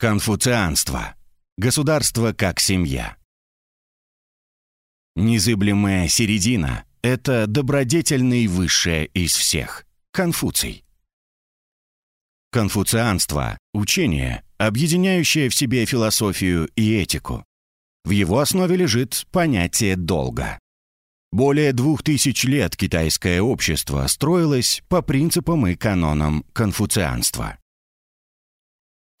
Конфуцианство. Государство как семья. Незыблемая середина – это добродетельный высшее из всех – Конфуций. Конфуцианство – учение, объединяющее в себе философию и этику. В его основе лежит понятие долга. Более двух тысяч лет китайское общество строилось по принципам и канонам конфуцианства.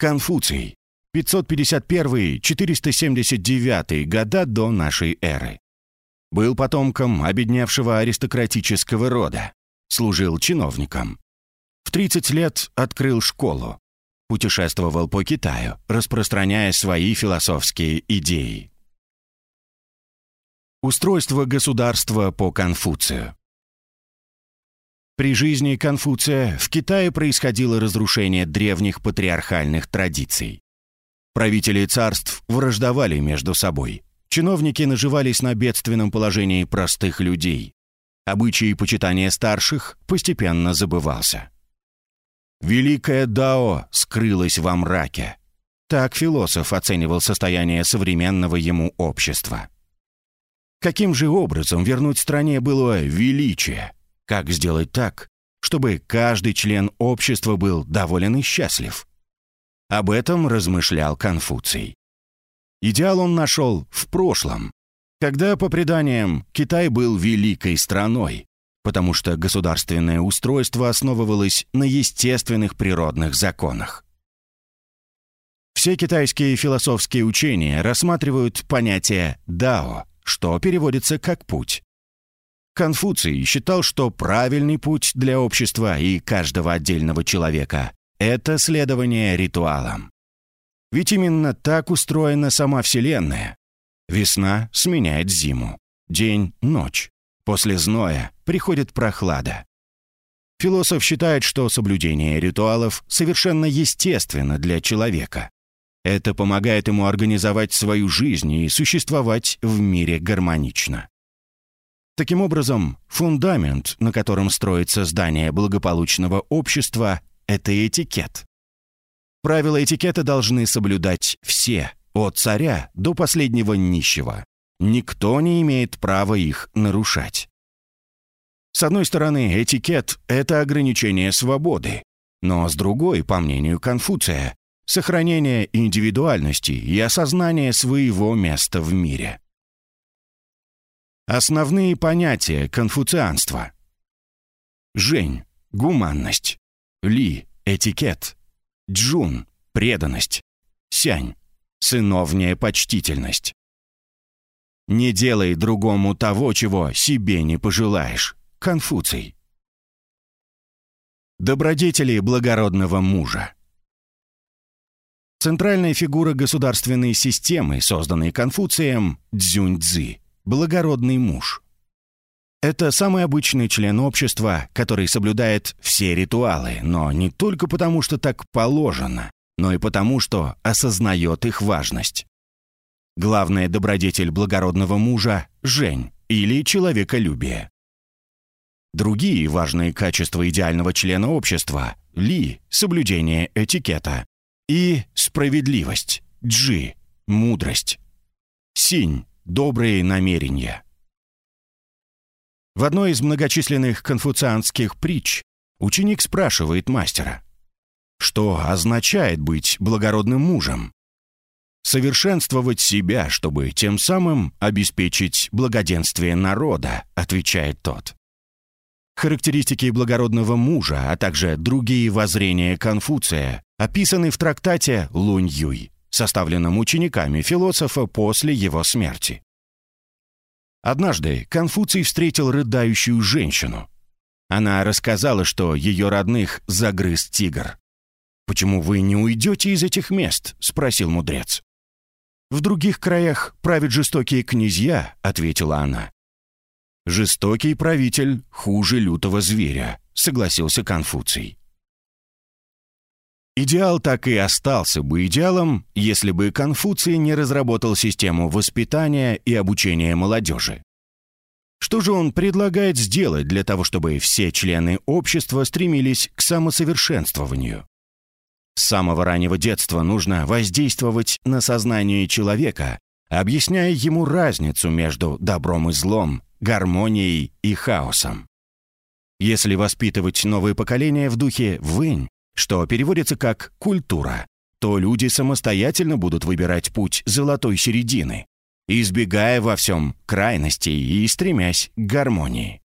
Конфуций. 551-479 года до нашей эры. Был потомком обедневшего аристократического рода. Служил чиновником. В 30 лет открыл школу. Путешествовал по Китаю, распространяя свои философские идеи. Устройство государства по Конфуцию. При жизни Конфуция в Китае происходило разрушение древних патриархальных традиций. Правители царств враждовали между собой. Чиновники наживались на бедственном положении простых людей. Обычай почитания старших постепенно забывался. Великое Дао скрылось во мраке. Так философ оценивал состояние современного ему общества. Каким же образом вернуть стране было величие? Как сделать так, чтобы каждый член общества был доволен и счастлив? Об этом размышлял Конфуций. Идеал он нашел в прошлом, когда, по преданиям, Китай был великой страной, потому что государственное устройство основывалось на естественных природных законах. Все китайские философские учения рассматривают понятие «дао», что переводится как «путь». Конфуций считал, что правильный путь для общества и каждого отдельного человека – это следование ритуалам. Ведь именно так устроена сама Вселенная. Весна сменяет зиму, день – ночь, после зноя приходит прохлада. Философ считает, что соблюдение ритуалов совершенно естественно для человека. Это помогает ему организовать свою жизнь и существовать в мире гармонично. Таким образом, фундамент, на котором строится здание благополучного общества, это этикет. Правила этикета должны соблюдать все, от царя до последнего нищего. Никто не имеет права их нарушать. С одной стороны, этикет — это ограничение свободы, но с другой, по мнению Конфуция, сохранение индивидуальности и осознание своего места в мире. Основные понятия конфуцианства. Жень – гуманность. Ли – этикет. Джун – преданность. Сянь – сыновняя почтительность. Не делай другому того, чего себе не пожелаешь. Конфуций. Добродетели благородного мужа. Центральная фигура государственной системы, созданной Конфуцием – Цзюньцзы благородный муж. Это самый обычный член общества, который соблюдает все ритуалы, но не только потому, что так положено, но и потому, что осознает их важность. Главная добродетель благородного мужа – жень или человеколюбие. Другие важные качества идеального члена общества – ли – соблюдение этикета, и справедливость, джи – мудрость, синь добрые намерения. В одной из многочисленных конфуцианских притч ученик спрашивает мастера, что означает быть благородным мужем? «Совершенствовать себя, чтобы тем самым обеспечить благоденствие народа», отвечает тот. Характеристики благородного мужа, а также другие воззрения Конфуция описаны в трактате «Лунь-Юй», составленном учениками философа после его смерти. Однажды Конфуций встретил рыдающую женщину. Она рассказала, что ее родных загрыз тигр. «Почему вы не уйдете из этих мест?» — спросил мудрец. «В других краях правят жестокие князья», — ответила она. «Жестокий правитель хуже лютого зверя», — согласился Конфуций. Идеал так и остался бы идеалом, если бы Конфуций не разработал систему воспитания и обучения молодежи. Что же он предлагает сделать для того, чтобы все члены общества стремились к самосовершенствованию? С самого раннего детства нужно воздействовать на сознание человека, объясняя ему разницу между добром и злом, гармонией и хаосом. Если воспитывать новые поколения в духе «вынь», что переводится как «культура», то люди самостоятельно будут выбирать путь золотой середины, избегая во всем крайностей и стремясь к гармонии.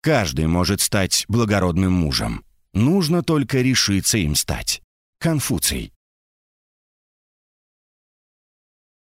Каждый может стать благородным мужем. Нужно только решиться им стать. Конфуций.